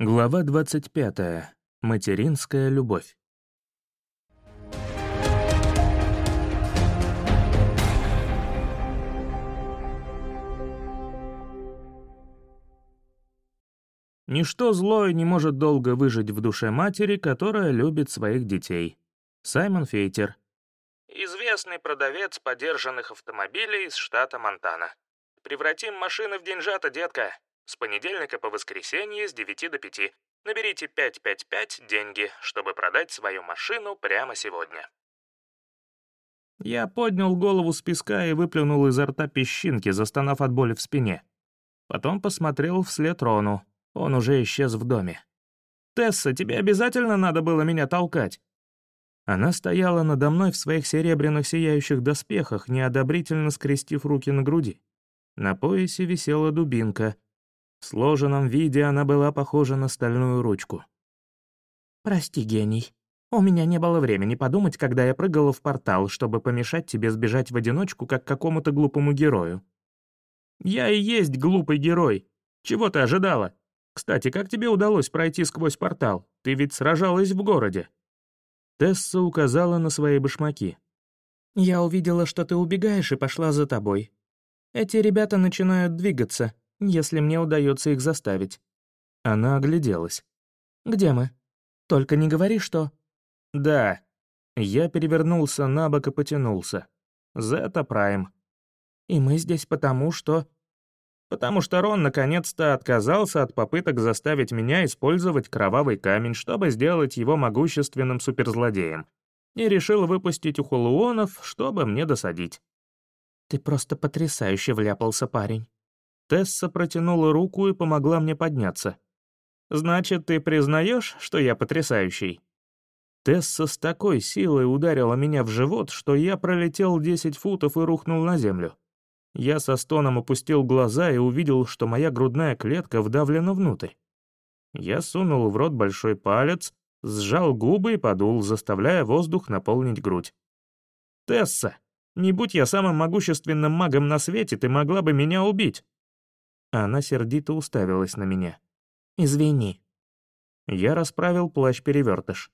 Глава 25. Материнская любовь. Ничто злое не может долго выжить в душе матери, которая любит своих детей. Саймон Фейтер. Известный продавец подержанных автомобилей из штата Монтана. Превратим машины в деньжата, детка. С понедельника по воскресенье с 9 до 5. Наберите 555 деньги, чтобы продать свою машину прямо сегодня. Я поднял голову с песка и выплюнул изо рта песчинки, застонав от боли в спине. Потом посмотрел вслед Рону. Он уже исчез в доме. «Тесса, тебе обязательно надо было меня толкать?» Она стояла надо мной в своих серебряных сияющих доспехах, неодобрительно скрестив руки на груди. На поясе висела дубинка — в сложенном виде она была похожа на стальную ручку. «Прости, гений. У меня не было времени подумать, когда я прыгала в портал, чтобы помешать тебе сбежать в одиночку, как какому-то глупому герою». «Я и есть глупый герой. Чего ты ожидала? Кстати, как тебе удалось пройти сквозь портал? Ты ведь сражалась в городе». Тесса указала на свои башмаки. «Я увидела, что ты убегаешь, и пошла за тобой. Эти ребята начинают двигаться, если мне удается их заставить». Она огляделась. «Где мы? Только не говори, что...» «Да». Я перевернулся на бок и потянулся. «Зета Прайм». «И мы здесь потому, что...» «Потому что Рон наконец-то отказался от попыток заставить меня использовать кровавый камень, чтобы сделать его могущественным суперзлодеем, и решил выпустить ухулуонов, чтобы мне досадить». «Ты просто потрясающе вляпался, парень». Тесса протянула руку и помогла мне подняться. «Значит, ты признаешь, что я потрясающий?» Тесса с такой силой ударила меня в живот, что я пролетел 10 футов и рухнул на землю. Я со стоном опустил глаза и увидел, что моя грудная клетка вдавлена внутрь. Я сунул в рот большой палец, сжал губы и подул, заставляя воздух наполнить грудь. «Тесса, не будь я самым могущественным магом на свете, ты могла бы меня убить. Она сердито уставилась на меня. «Извини». Я расправил плащ-перевертыш.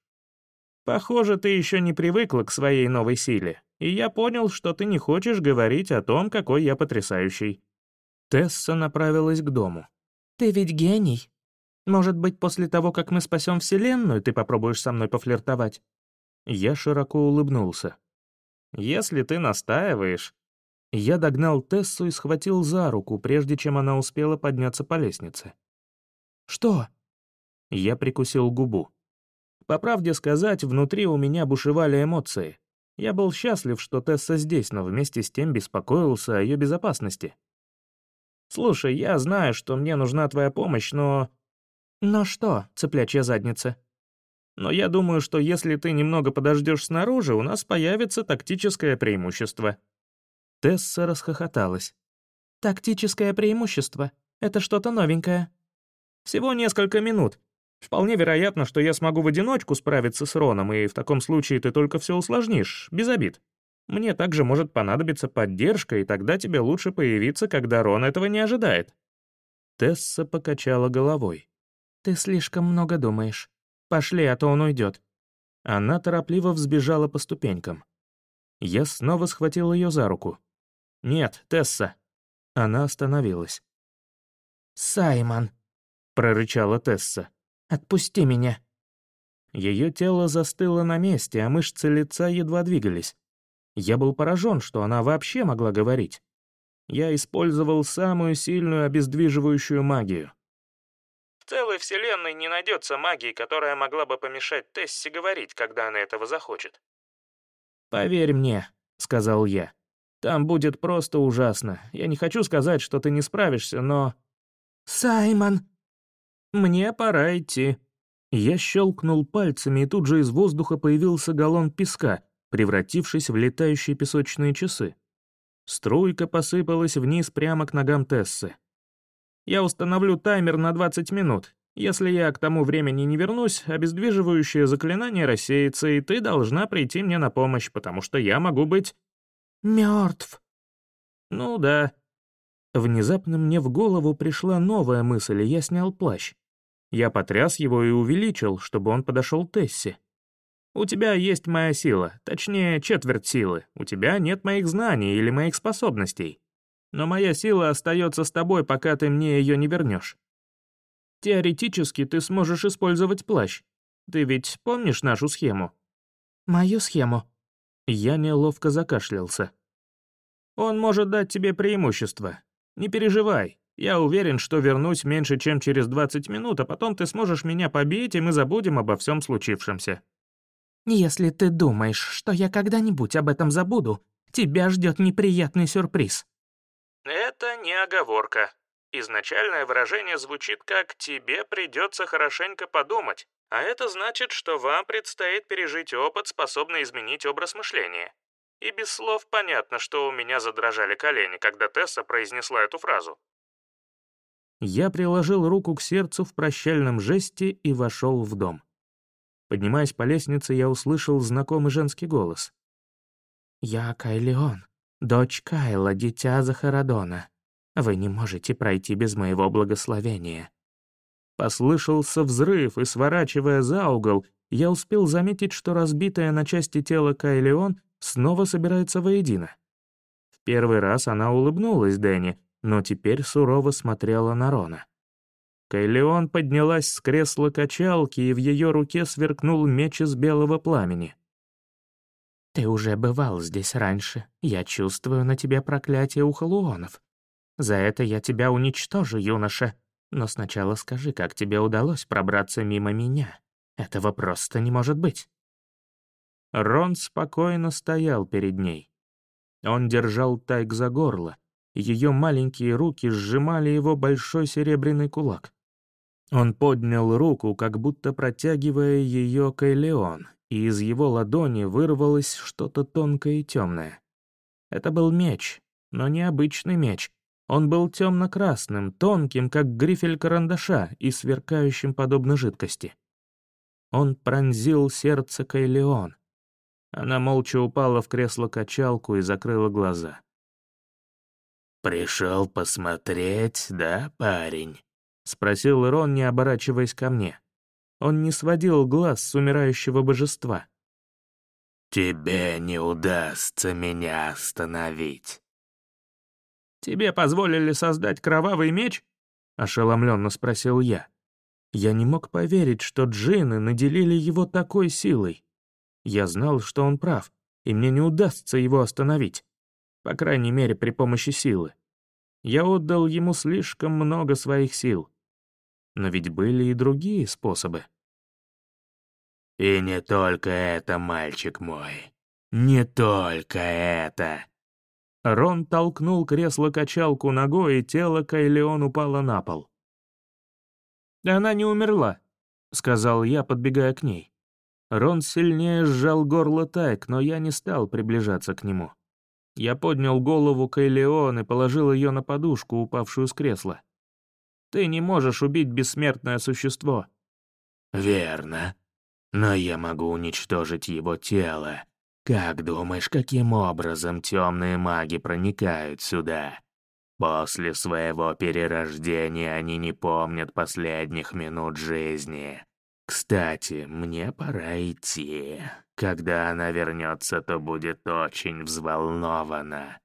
«Похоже, ты еще не привыкла к своей новой силе, и я понял, что ты не хочешь говорить о том, какой я потрясающий». Тесса направилась к дому. «Ты ведь гений. Может быть, после того, как мы спасем Вселенную, ты попробуешь со мной пофлиртовать?» Я широко улыбнулся. «Если ты настаиваешь...» Я догнал Тессу и схватил за руку, прежде чем она успела подняться по лестнице. «Что?» Я прикусил губу. По правде сказать, внутри у меня бушевали эмоции. Я был счастлив, что Тесса здесь, но вместе с тем беспокоился о ее безопасности. «Слушай, я знаю, что мне нужна твоя помощь, но...» «Но что, цыплячья задница?» «Но я думаю, что если ты немного подождешь снаружи, у нас появится тактическое преимущество», Тесса расхохоталась. «Тактическое преимущество. Это что-то новенькое». «Всего несколько минут. Вполне вероятно, что я смогу в одиночку справиться с Роном, и в таком случае ты только все усложнишь, без обид. Мне также может понадобиться поддержка, и тогда тебе лучше появиться, когда Рон этого не ожидает». Тесса покачала головой. «Ты слишком много думаешь. Пошли, а то он уйдет». Она торопливо взбежала по ступенькам. Я снова схватил ее за руку. «Нет, Тесса». Она остановилась. «Саймон», — прорычала Тесса, — «отпусти меня». Ее тело застыло на месте, а мышцы лица едва двигались. Я был поражен, что она вообще могла говорить. Я использовал самую сильную обездвиживающую магию. В целой вселенной не найдется магии, которая могла бы помешать Тессе говорить, когда она этого захочет. «Поверь мне», — сказал я. Там будет просто ужасно. Я не хочу сказать, что ты не справишься, но...» «Саймон!» «Мне пора идти». Я щелкнул пальцами, и тут же из воздуха появился галлон песка, превратившись в летающие песочные часы. Струйка посыпалась вниз прямо к ногам Тессы. «Я установлю таймер на 20 минут. Если я к тому времени не вернусь, обездвиживающее заклинание рассеется, и ты должна прийти мне на помощь, потому что я могу быть Мертв. Ну да. Внезапно мне в голову пришла новая мысль, и я снял плащ. Я потряс его и увеличил, чтобы он подошел Тесси. «У тебя есть моя сила, точнее, четверть силы. У тебя нет моих знаний или моих способностей. Но моя сила остается с тобой, пока ты мне ее не вернешь. Теоретически ты сможешь использовать плащ. Ты ведь помнишь нашу схему?» «Мою схему?» Я неловко закашлялся. «Он может дать тебе преимущество. Не переживай. Я уверен, что вернусь меньше, чем через 20 минут, а потом ты сможешь меня побить, и мы забудем обо всем случившемся». «Если ты думаешь, что я когда-нибудь об этом забуду, тебя ждет неприятный сюрприз». «Это не оговорка. Изначальное выражение звучит как «тебе придется хорошенько подумать», а это значит, что вам предстоит пережить опыт, способный изменить образ мышления. И без слов понятно, что у меня задрожали колени, когда Тесса произнесла эту фразу. Я приложил руку к сердцу в прощальном жесте и вошел в дом. Поднимаясь по лестнице, я услышал знакомый женский голос. «Я Кайлеон, дочь Кайла, дитя Захарадона. Вы не можете пройти без моего благословения». Послышался взрыв, и, сворачивая за угол, я успел заметить, что разбитое на части тело Кайлеон снова собирается воедино. В первый раз она улыбнулась Дэнни, но теперь сурово смотрела на Рона. Кайлеон поднялась с кресла качалки, и в ее руке сверкнул меч из белого пламени. «Ты уже бывал здесь раньше. Я чувствую на тебе проклятие у халуонов. За это я тебя уничтожу, юноша. Но сначала скажи, как тебе удалось пробраться мимо меня. Этого просто не может быть». Рон спокойно стоял перед ней. Он держал Тайк за горло. Ее маленькие руки сжимали его большой серебряный кулак. Он поднял руку, как будто протягивая ее к Элеон, и из его ладони вырвалось что-то тонкое и темное. Это был меч, но не обычный меч. Он был темно-красным, тонким, как грифель карандаша, и сверкающим подобно жидкости. Он пронзил сердце Кайлеон. Она молча упала в кресло-качалку и закрыла глаза. «Пришел посмотреть, да, парень?» — спросил Рон, не оборачиваясь ко мне. Он не сводил глаз с умирающего божества. «Тебе не удастся меня остановить». «Тебе позволили создать кровавый меч?» — ошеломленно спросил я. Я не мог поверить, что джинны наделили его такой силой. Я знал, что он прав, и мне не удастся его остановить. По крайней мере, при помощи силы. Я отдал ему слишком много своих сил. Но ведь были и другие способы. «И не только это, мальчик мой. Не только это!» Рон толкнул кресло-качалку ногой, и тело Кайлеон упало на пол. «Она не умерла», — сказал я, подбегая к ней. Рон сильнее сжал горло Тайк, но я не стал приближаться к нему. Я поднял голову Кайлеон и положил ее на подушку, упавшую с кресла. «Ты не можешь убить бессмертное существо». «Верно. Но я могу уничтожить его тело. Как думаешь, каким образом темные маги проникают сюда? После своего перерождения они не помнят последних минут жизни. Кстати, мне пора идти. Когда она вернется, то будет очень взволнована.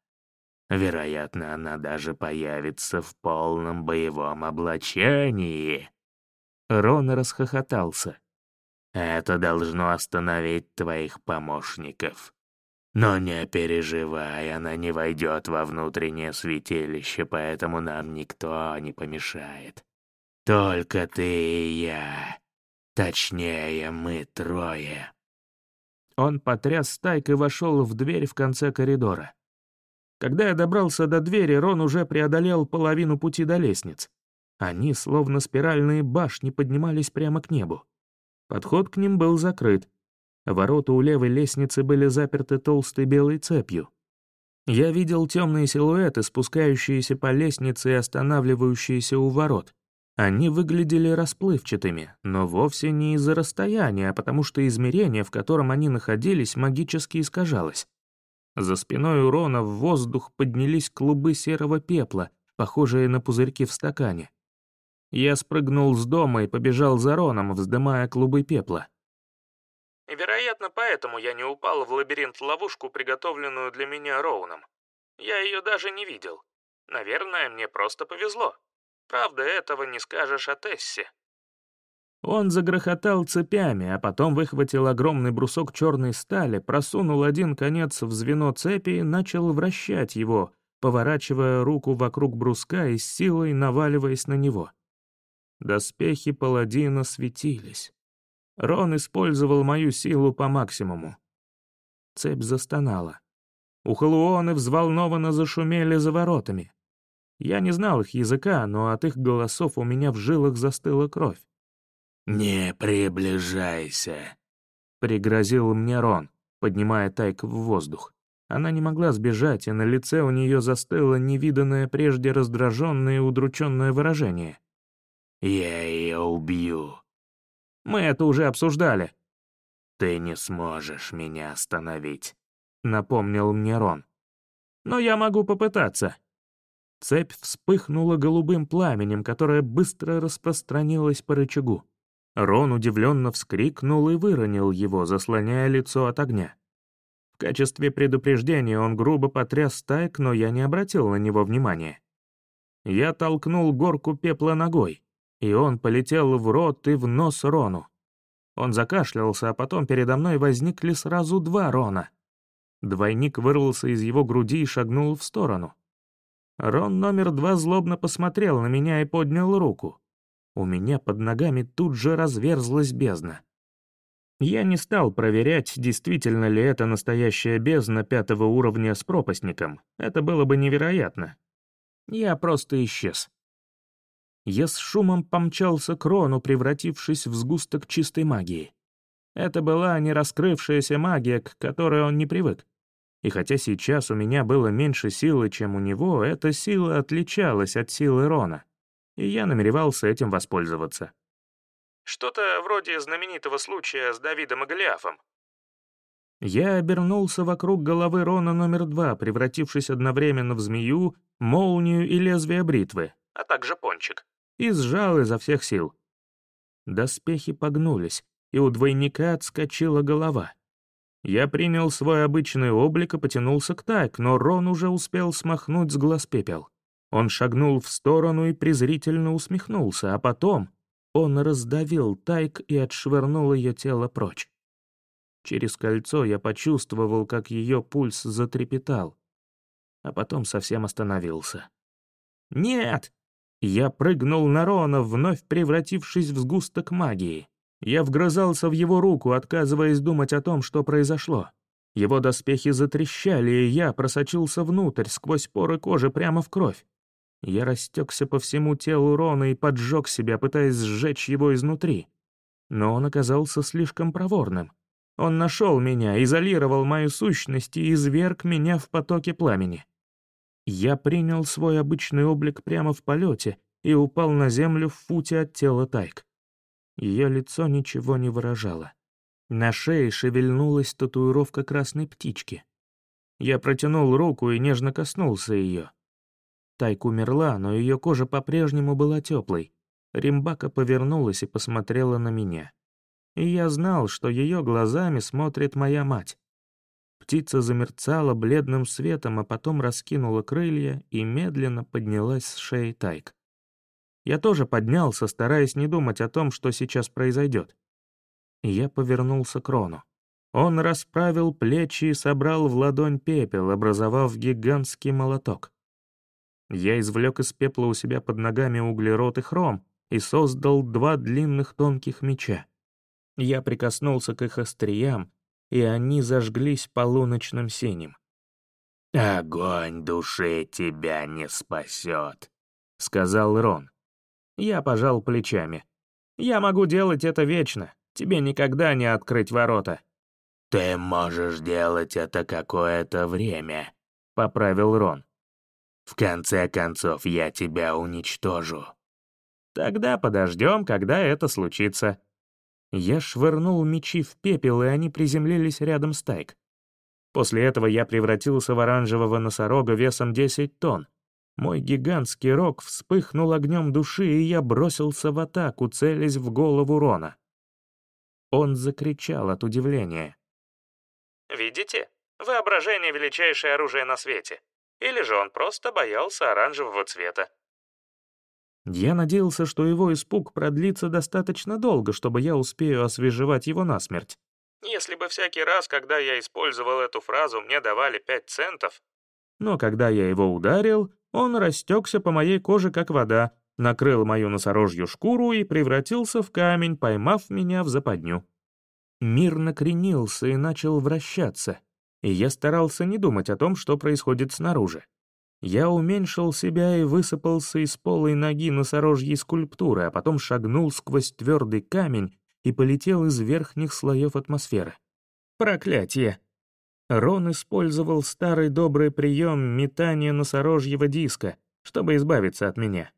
Вероятно, она даже появится в полном боевом облачении». Рон расхохотался. «Это должно остановить твоих помощников. Но не переживай, она не войдет во внутреннее святилище, поэтому нам никто не помешает. Только ты и я. Точнее, мы трое». Он потряс стайк и вошел в дверь в конце коридора. Когда я добрался до двери, Рон уже преодолел половину пути до лестниц. Они, словно спиральные башни, поднимались прямо к небу. Подход к ним был закрыт. Ворота у левой лестницы были заперты толстой белой цепью. Я видел темные силуэты, спускающиеся по лестнице и останавливающиеся у ворот. Они выглядели расплывчатыми, но вовсе не из-за расстояния, а потому что измерение, в котором они находились, магически искажалось. За спиной урона в воздух поднялись клубы серого пепла, похожие на пузырьки в стакане. Я спрыгнул с дома и побежал за Роном, вздымая клубы пепла. Вероятно, поэтому я не упал в лабиринт-ловушку, приготовленную для меня Роуном. Я ее даже не видел. Наверное, мне просто повезло. Правда, этого не скажешь о Тессе. Он загрохотал цепями, а потом выхватил огромный брусок черной стали, просунул один конец в звено цепи и начал вращать его, поворачивая руку вокруг бруска и с силой наваливаясь на него. Доспехи паладина светились. Рон использовал мою силу по максимуму. Цепь застонала. Ухалуоны взволнованно зашумели за воротами. Я не знал их языка, но от их голосов у меня в жилах застыла кровь. «Не приближайся», — пригрозил мне Рон, поднимая Тайк в воздух. Она не могла сбежать, и на лице у нее застыло невиданное прежде раздраженное и удрученное выражение. «Я ее убью». «Мы это уже обсуждали». «Ты не сможешь меня остановить», — напомнил мне Рон. «Но я могу попытаться». Цепь вспыхнула голубым пламенем, которое быстро распространилось по рычагу. Рон удивленно вскрикнул и выронил его, заслоняя лицо от огня. В качестве предупреждения он грубо потряс стайк, но я не обратил на него внимания. Я толкнул горку пепла ногой, и он полетел в рот и в нос Рону. Он закашлялся, а потом передо мной возникли сразу два Рона. Двойник вырвался из его груди и шагнул в сторону. Рон номер два злобно посмотрел на меня и поднял руку. У меня под ногами тут же разверзлась бездна. Я не стал проверять, действительно ли это настоящая бездна пятого уровня с пропастником. Это было бы невероятно. Я просто исчез. Я с шумом помчался к Рону, превратившись в сгусток чистой магии. Это была не раскрывшаяся магия, к которой он не привык. И хотя сейчас у меня было меньше силы, чем у него, эта сила отличалась от силы Рона и я намеревался этим воспользоваться. Что-то вроде знаменитого случая с Давидом и Голиафом. Я обернулся вокруг головы Рона номер два, превратившись одновременно в змею, молнию и лезвие бритвы, а также пончик, и сжал изо всех сил. Доспехи погнулись, и у двойника отскочила голова. Я принял свой обычный облик и потянулся к так, но Рон уже успел смахнуть с глаз пепел. Он шагнул в сторону и презрительно усмехнулся, а потом он раздавил Тайк и отшвырнул ее тело прочь. Через кольцо я почувствовал, как ее пульс затрепетал, а потом совсем остановился. «Нет!» Я прыгнул на Рона, вновь превратившись в сгусток магии. Я вгрызался в его руку, отказываясь думать о том, что произошло. Его доспехи затрещали, и я просочился внутрь, сквозь поры кожи, прямо в кровь. Я растекся по всему телу Рона и поджег себя, пытаясь сжечь его изнутри. Но он оказался слишком проворным. Он нашел меня, изолировал мою сущность и изверг меня в потоке пламени. Я принял свой обычный облик прямо в полете и упал на землю в футе от тела Тайк. Ее лицо ничего не выражало. На шее шевельнулась татуировка красной птички. Я протянул руку и нежно коснулся ее. Тайк умерла, но ее кожа по-прежнему была теплой. Римбака повернулась и посмотрела на меня. И я знал, что ее глазами смотрит моя мать. Птица замерцала бледным светом, а потом раскинула крылья и медленно поднялась с шеи Тайк. Я тоже поднялся, стараясь не думать о том, что сейчас произойдет. Я повернулся к Рону. Он расправил плечи и собрал в ладонь пепел, образовав гигантский молоток. Я извлек из пепла у себя под ногами углерод и хром и создал два длинных тонких меча. Я прикоснулся к их остриям, и они зажглись полуночным синим. «Огонь души тебя не спасет», — сказал Рон. Я пожал плечами. «Я могу делать это вечно. Тебе никогда не открыть ворота». «Ты можешь делать это какое-то время», — поправил Рон. В конце концов, я тебя уничтожу». «Тогда подождем, когда это случится». Я швырнул мечи в пепел, и они приземлились рядом с Тайк. После этого я превратился в оранжевого носорога весом 10 тонн. Мой гигантский рог вспыхнул огнем души, и я бросился в атаку, целясь в голову Рона. Он закричал от удивления. «Видите? Воображение — величайшее оружие на свете. Или же он просто боялся оранжевого цвета. Я надеялся, что его испуг продлится достаточно долго, чтобы я успею освежевать его насмерть. Если бы всякий раз, когда я использовал эту фразу, мне давали пять центов. Но когда я его ударил, он растекся по моей коже, как вода, накрыл мою носорожью шкуру и превратился в камень, поймав меня в западню. Мир накренился и начал вращаться, и я старался не думать о том, что происходит снаружи. Я уменьшил себя и высыпался из полой ноги носорожьей скульптуры, а потом шагнул сквозь твердый камень и полетел из верхних слоев атмосферы. Проклятие! Рон использовал старый добрый прием метания носорожьего диска, чтобы избавиться от меня.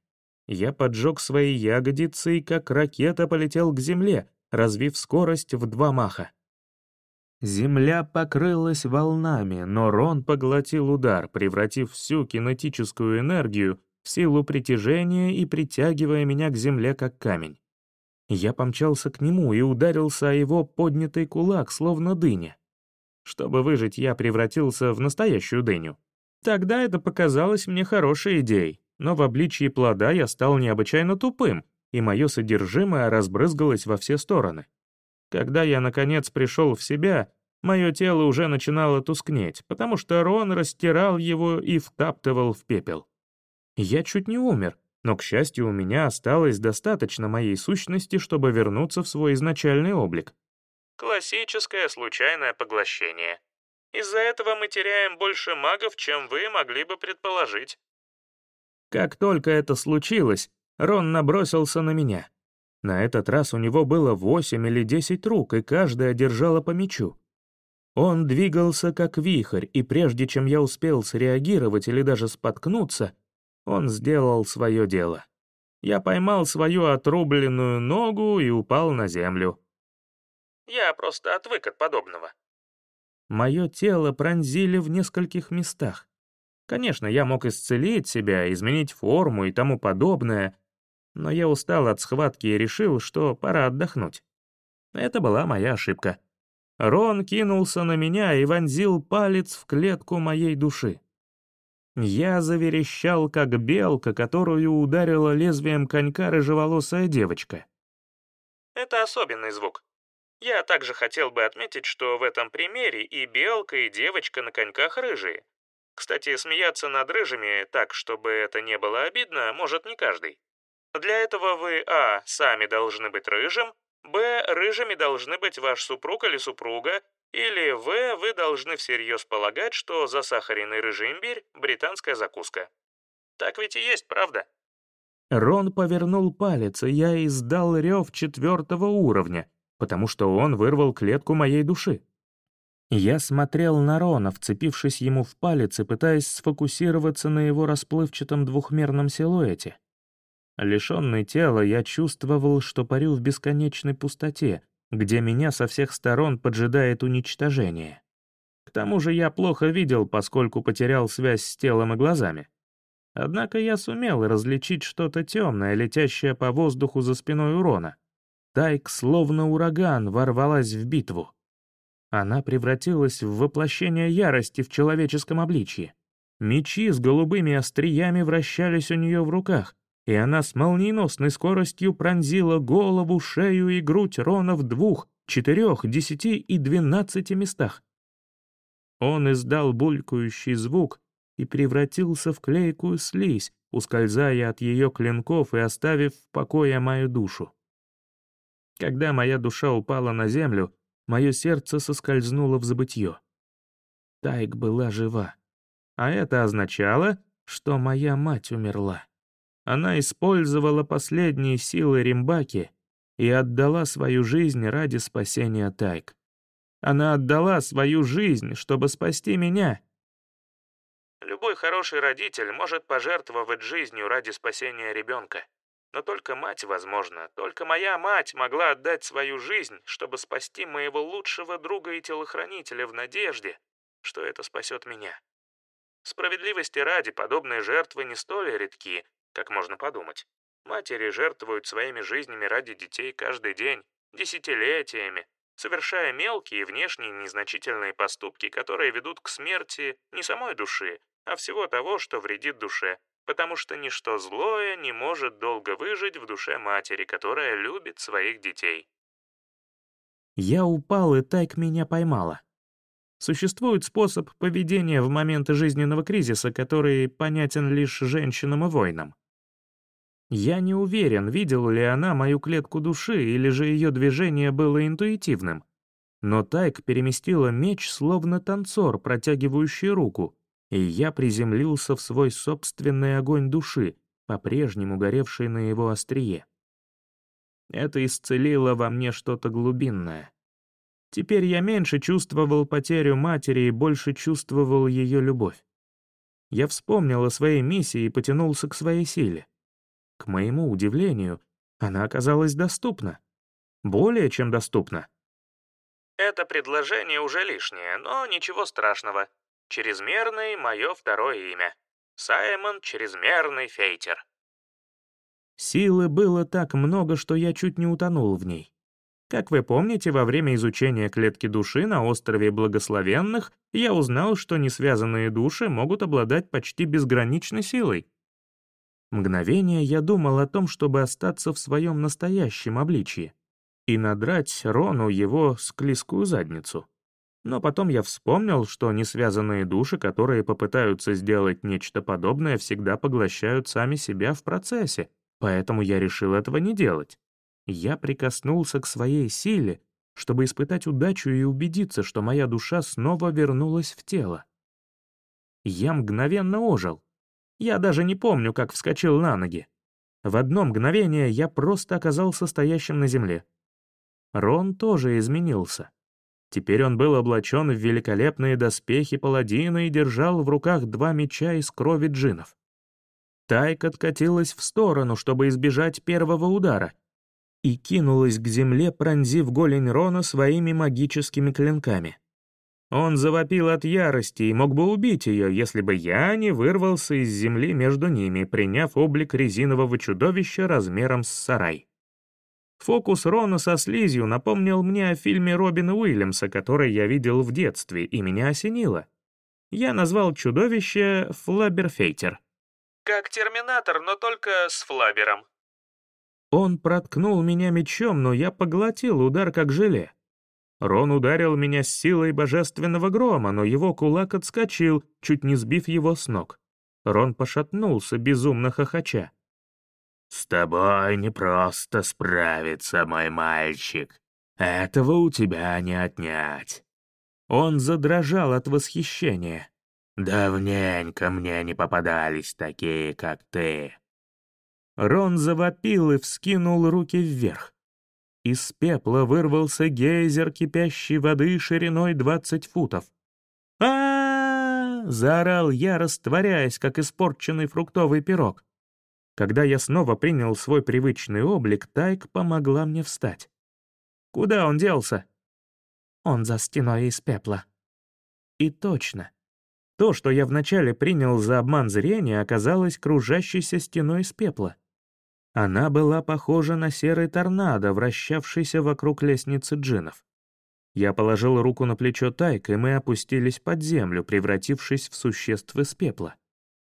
Я поджег свои ягодицы и как ракета полетел к земле, развив скорость в два маха. Земля покрылась волнами, но Рон поглотил удар, превратив всю кинетическую энергию в силу притяжения и притягивая меня к земле как камень. Я помчался к нему и ударился о его поднятый кулак, словно дыня. Чтобы выжить, я превратился в настоящую дыню. Тогда это показалось мне хорошей идеей, но в обличии плода я стал необычайно тупым, и мое содержимое разбрызгалось во все стороны. Когда я, наконец, пришел в себя, мое тело уже начинало тускнеть, потому что Рон растирал его и втаптывал в пепел. Я чуть не умер, но, к счастью, у меня осталось достаточно моей сущности, чтобы вернуться в свой изначальный облик. Классическое случайное поглощение. Из-за этого мы теряем больше магов, чем вы могли бы предположить. Как только это случилось, Рон набросился на меня. На этот раз у него было восемь или десять рук, и каждая держала по мечу. Он двигался как вихрь, и прежде чем я успел среагировать или даже споткнуться, он сделал свое дело. Я поймал свою отрубленную ногу и упал на землю. Я просто отвык от подобного. Мое тело пронзили в нескольких местах. Конечно, я мог исцелить себя, изменить форму и тому подобное, но я устал от схватки и решил, что пора отдохнуть. Это была моя ошибка. Рон кинулся на меня и вонзил палец в клетку моей души. Я заверещал, как белка, которую ударила лезвием конька рыжеволосая девочка. Это особенный звук. Я также хотел бы отметить, что в этом примере и белка, и девочка на коньках рыжие. Кстати, смеяться над рыжими так, чтобы это не было обидно, может не каждый. Для этого вы, а, сами должны быть рыжим, б, рыжими должны быть ваш супруг или супруга, или в, вы должны всерьез полагать, что засахаренный рыжий имбирь — британская закуска. Так ведь и есть, правда? Рон повернул палец, и я издал рев четвертого уровня, потому что он вырвал клетку моей души. Я смотрел на Рона, вцепившись ему в палец и пытаясь сфокусироваться на его расплывчатом двухмерном силуэте. Лишенный тела, я чувствовал, что парю в бесконечной пустоте, где меня со всех сторон поджидает уничтожение. К тому же я плохо видел, поскольку потерял связь с телом и глазами. Однако я сумел различить что-то темное, летящее по воздуху за спиной урона. Тайк, словно ураган, ворвалась в битву. Она превратилась в воплощение ярости в человеческом обличье. Мечи с голубыми остриями вращались у нее в руках, и она с молниеносной скоростью пронзила голову, шею и грудь Рона в двух, четырех, десяти и двенадцати местах. Он издал булькающий звук и превратился в клейкую слизь, ускользая от ее клинков и оставив в покое мою душу. Когда моя душа упала на землю, мое сердце соскользнуло в забытье. Тайк была жива, а это означало, что моя мать умерла. Она использовала последние силы Римбаки и отдала свою жизнь ради спасения Тайк. Она отдала свою жизнь, чтобы спасти меня. Любой хороший родитель может пожертвовать жизнью ради спасения ребенка. Но только мать, возможно, только моя мать могла отдать свою жизнь, чтобы спасти моего лучшего друга и телохранителя в надежде, что это спасет меня. Справедливости ради, подобные жертвы не столь редки, как можно подумать. Матери жертвуют своими жизнями ради детей каждый день, десятилетиями, совершая мелкие внешние незначительные поступки, которые ведут к смерти не самой души, а всего того, что вредит душе, потому что ничто злое не может долго выжить в душе матери, которая любит своих детей. Я упал, и Тайк меня поймала. Существует способ поведения в моменты жизненного кризиса, который понятен лишь женщинам и воинам. Я не уверен, видела ли она мою клетку души, или же ее движение было интуитивным. Но Тайк переместила меч, словно танцор, протягивающий руку, и я приземлился в свой собственный огонь души, по-прежнему горевший на его острие. Это исцелило во мне что-то глубинное. Теперь я меньше чувствовал потерю матери и больше чувствовал ее любовь. Я вспомнил о своей миссии и потянулся к своей силе. К моему удивлению, она оказалась доступна. Более чем доступна. Это предложение уже лишнее, но ничего страшного. Чрезмерный — мое второе имя. Саймон Чрезмерный Фейтер. Силы было так много, что я чуть не утонул в ней. Как вы помните, во время изучения клетки души на острове Благословенных я узнал, что несвязанные души могут обладать почти безграничной силой. Мгновение я думал о том, чтобы остаться в своем настоящем обличье и надрать Рону его склизкую задницу. Но потом я вспомнил, что несвязанные души, которые попытаются сделать нечто подобное, всегда поглощают сами себя в процессе, поэтому я решил этого не делать. Я прикоснулся к своей силе, чтобы испытать удачу и убедиться, что моя душа снова вернулась в тело. Я мгновенно ожил. Я даже не помню, как вскочил на ноги. В одно мгновение я просто оказался стоящим на земле. Рон тоже изменился. Теперь он был облачен в великолепные доспехи паладина и держал в руках два меча из крови джинов. Тайк откатилась в сторону, чтобы избежать первого удара, и кинулась к земле, пронзив голень Рона своими магическими клинками. Он завопил от ярости и мог бы убить ее, если бы я не вырвался из земли между ними, приняв облик резинового чудовища размером с сарай. Фокус Рона со слизью напомнил мне о фильме Робина Уильямса, который я видел в детстве, и меня осенило. Я назвал чудовище Флаберфейтер. Как Терминатор, но только с Флабером. Он проткнул меня мечом, но я поглотил удар как желе. Рон ударил меня с силой божественного грома, но его кулак отскочил, чуть не сбив его с ног. Рон пошатнулся, безумно хохоча. «С тобой не просто справиться, мой мальчик. Этого у тебя не отнять». Он задрожал от восхищения. «Давненько мне не попадались такие, как ты». Рон завопил и вскинул руки вверх. Из пепла вырвался гейзер кипящей воды шириной 20 футов. а, заорал я, растворяясь, как испорченный фруктовый пирог. Когда я снова принял свой привычный облик, Тайк помогла мне встать. «Куда он делся?» «Он за стеной из пепла». И точно. То, что я вначале принял за обман зрения, оказалось кружащейся стеной из пепла. Она была похожа на серый торнадо, вращавшийся вокруг лестницы джинов. Я положил руку на плечо Тайк, и мы опустились под землю, превратившись в существ из пепла.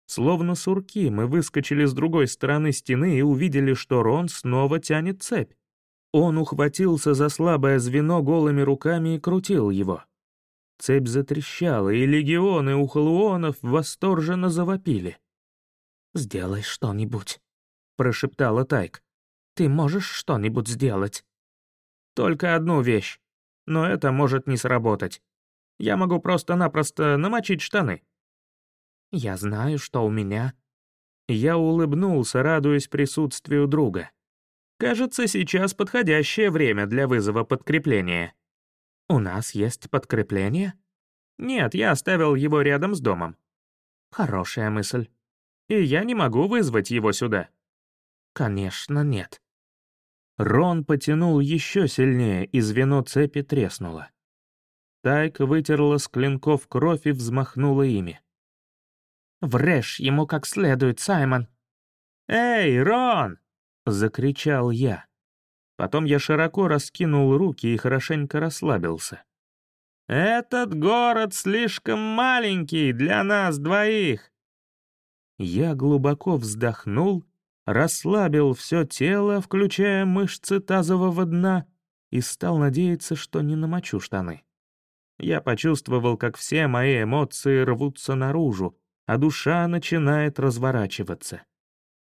Словно сурки, мы выскочили с другой стороны стены и увидели, что Рон снова тянет цепь. Он ухватился за слабое звено голыми руками и крутил его. Цепь затрещала, и легионы ухалуонов восторженно завопили. «Сделай что-нибудь», — прошептала Тайк. «Ты можешь что-нибудь сделать?» «Только одну вещь. Но это может не сработать. Я могу просто-напросто намочить штаны». «Я знаю, что у меня...» Я улыбнулся, радуясь присутствию друга. «Кажется, сейчас подходящее время для вызова подкрепления». «У нас есть подкрепление?» «Нет, я оставил его рядом с домом». «Хорошая мысль. И я не могу вызвать его сюда». «Конечно, нет». Рон потянул еще сильнее, и звено цепи треснуло. Тайка вытерла с клинков кровь и взмахнула ими. Врежь ему как следует, Саймон!» «Эй, Рон!» — закричал я. Потом я широко раскинул руки и хорошенько расслабился. «Этот город слишком маленький для нас двоих!» Я глубоко вздохнул, расслабил все тело, включая мышцы тазового дна, и стал надеяться, что не намочу штаны. Я почувствовал, как все мои эмоции рвутся наружу, а душа начинает разворачиваться.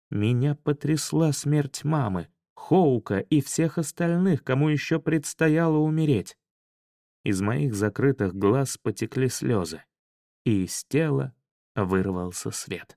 Меня потрясла смерть мамы, Хоука и всех остальных, кому еще предстояло умереть. Из моих закрытых глаз потекли слезы, и из тела вырвался свет.